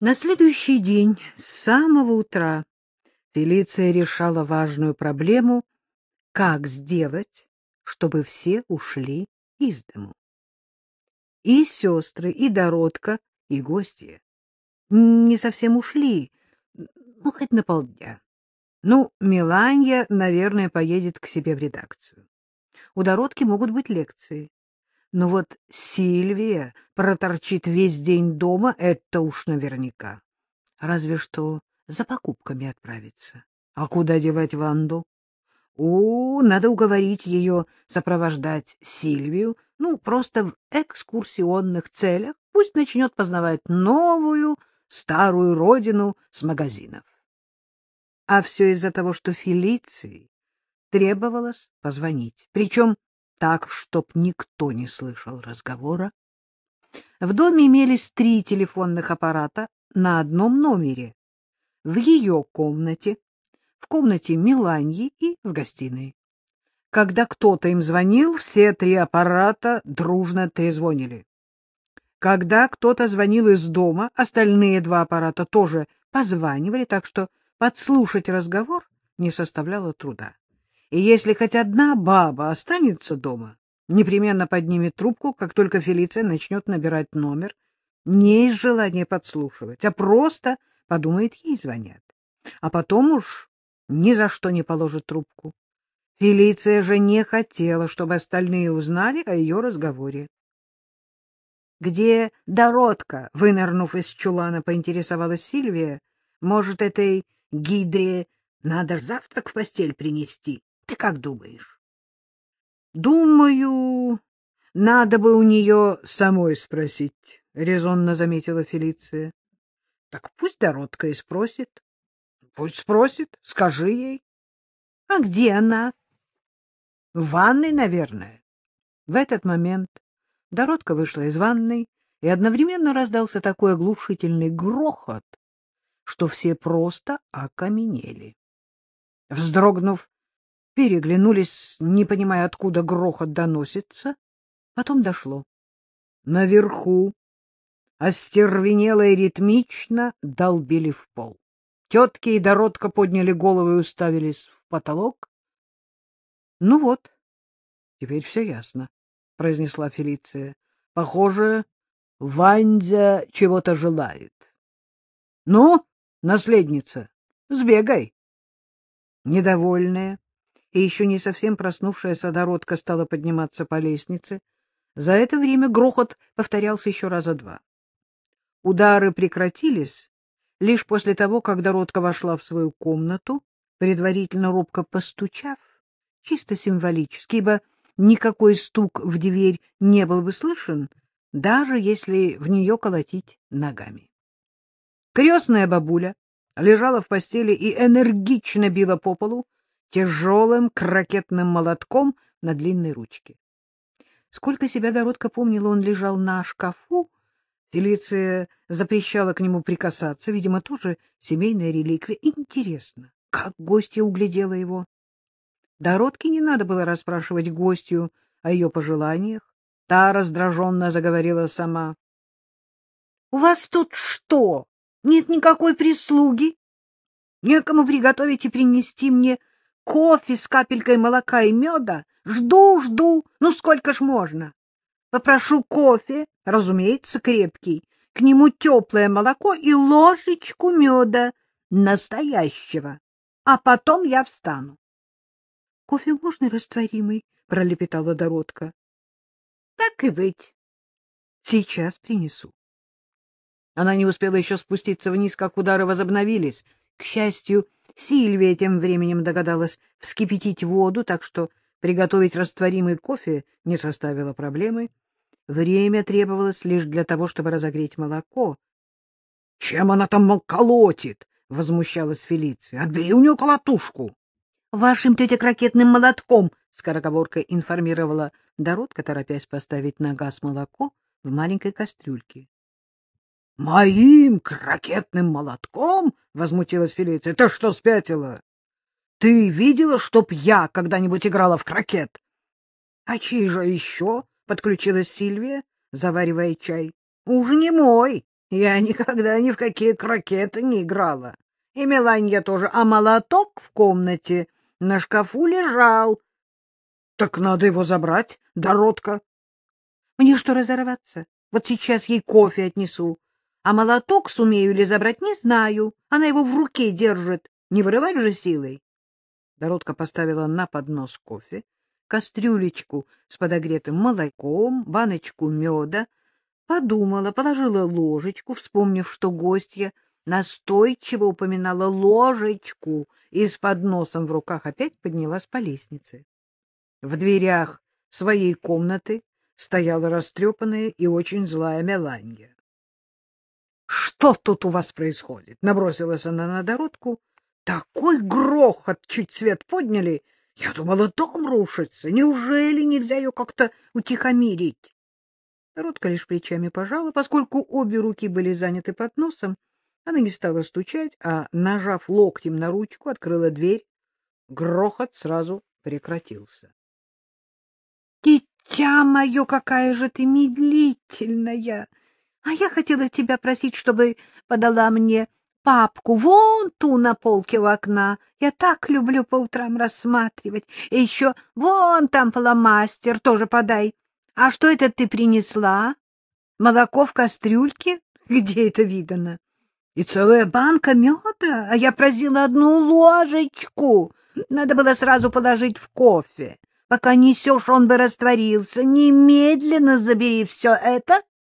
На следующий день с самого утра Фелиция решала важную проблему, как сделать, чтобы все ушли из дому. И сестры, и Доротка, и гости не совсем ушли, ну, хоть на полдня. Ну, Миланья, наверное, поедет к себе в редакцию. У Доротки могут быть лекции. Но вот Сильвия проторчит весь день дома, это уж наверняка. Разве что за покупками отправиться. А куда девать Ванду? О, надо уговорить ее сопровождать Сильвию, ну, просто в экскурсионных целях. Пусть начнет познавать новую, старую родину с магазинов. А все из-за того, что Фелиции требовалось позвонить. Причем так, чтоб никто не слышал разговора. В доме имелись три телефонных аппарата на одном номере. В ее комнате, в комнате Миланьи и в гостиной. Когда кто-то им звонил, все три аппарата дружно трезвонили. Когда кто-то звонил из дома, остальные два аппарата тоже позванивали, так что подслушать разговор не составляло труда. И если хоть одна баба останется дома, непременно поднимет трубку, как только Фелиция начнет набирать номер, не из желания подслушивать, а просто подумает, ей звонят. А потом уж ни за что не положит трубку. Фелиция же не хотела, чтобы остальные узнали о ее разговоре. — Где Доротка? — вынырнув из чулана, поинтересовалась Сильвия. — Может, этой гидре надо завтрак в постель принести? Ты как думаешь? — Думаю, надо бы у нее самой спросить, — резонно заметила Фелиция. — Так пусть Доротка и спросит. — Пусть спросит, скажи ей. — А где она? — В ванной, наверное. В этот момент Доротка вышла из ванной, и одновременно раздался такой оглушительный грохот, что все просто окаменели. Вздрогнув, переглянулись, не понимая, откуда грохот доносится. Потом дошло. Наверху остервенело и ритмично долбили в пол. Тетки и Доротка подняли головы и уставились в потолок. — Ну вот, теперь все ясно, — произнесла Фелиция. — Похоже, Вандя чего-то желает. — Ну, наследница, сбегай. Недовольная и еще не совсем проснувшаяся Доротка стала подниматься по лестнице. За это время грохот повторялся еще раза два. Удары прекратились лишь после того, как Доротка вошла в свою комнату, предварительно робко постучав, чисто символически, ибо никакой стук в дверь не был бы слышен, даже если в нее колотить ногами. Крестная бабуля лежала в постели и энергично била по полу, тяжелым крокетным молотком на длинной ручке. Сколько себя Доротка помнила, он лежал на шкафу. Фелиция запрещала к нему прикасаться, видимо, тоже семейная реликвия. Интересно, как гостья углядела его? Доротке не надо было расспрашивать гостью о ее пожеланиях. Та раздраженно заговорила сама. — У вас тут что? Нет никакой прислуги? Некому приготовить и принести мне кофе с капелькой молока и меда. Жду, жду, ну сколько ж можно? Попрошу кофе, разумеется, крепкий, к нему теплое молоко и ложечку меда настоящего, а потом я встану. — Кофе можно растворимый? — пролепетала Доротка. — Так и быть. Сейчас принесу. Она не успела еще спуститься вниз, как удары возобновились. К счастью, Сильвия тем временем догадалась вскипятить воду, так что приготовить растворимый кофе не составило проблемы. Время требовалось лишь для того, чтобы разогреть молоко. — Чем она там колотит? — возмущалась Фелиция. — Отбери у нее колотушку. — Вашим тетя крокетным молотком, — скороговоркой информировала Доротка, торопясь поставить на газ молоко в маленькой кастрюльке. Моим крокетным молотком? — возмутилась Фелиция. — Ты что, спятила? Ты видела, чтоб я когда-нибудь играла в крокет? — А чей же еще? — подключилась Сильвия, заваривая чай. — Уж не мой. Я никогда ни в какие крокеты не играла. И Меланья тоже. А молоток в комнате на шкафу лежал. Так надо его забрать, дородка. Мне что разорваться? Вот сейчас ей кофе отнесу. А молоток сумею ли забрать, не знаю. Она его в руке держит. Не вырывать же силой. Дородка поставила на поднос кофе, кастрюлечку с подогретым молоком, баночку меда, подумала, положила ложечку, вспомнив, что гостья настойчиво упоминала ложечку и с подносом в руках опять поднялась по лестнице. В дверях своей комнаты стояла растрепанная и очень злая Меланья. — Что тут у вас происходит? — набросилась она на дородку. — Такой грохот! Чуть свет подняли. Я думала, дом рушится. Неужели нельзя ее как-то утихомирить? Дородка лишь плечами пожала, поскольку обе руки были заняты под носом. Она не стала стучать, а, нажав локтем на ручку, открыла дверь. Грохот сразу прекратился. Дитя мое, какая же ты медлительная! А я хотела тебя просить, чтобы подала мне папку вон ту на полке у окна. Я так люблю по утрам рассматривать. И еще вон там фломастер тоже подай. А что это ты принесла? Молоко в кастрюльке? Где это видано? И целая банка меда, а я просила одну ложечку. Надо было сразу положить в кофе. Пока несешь, он бы растворился. Немедленно забери все это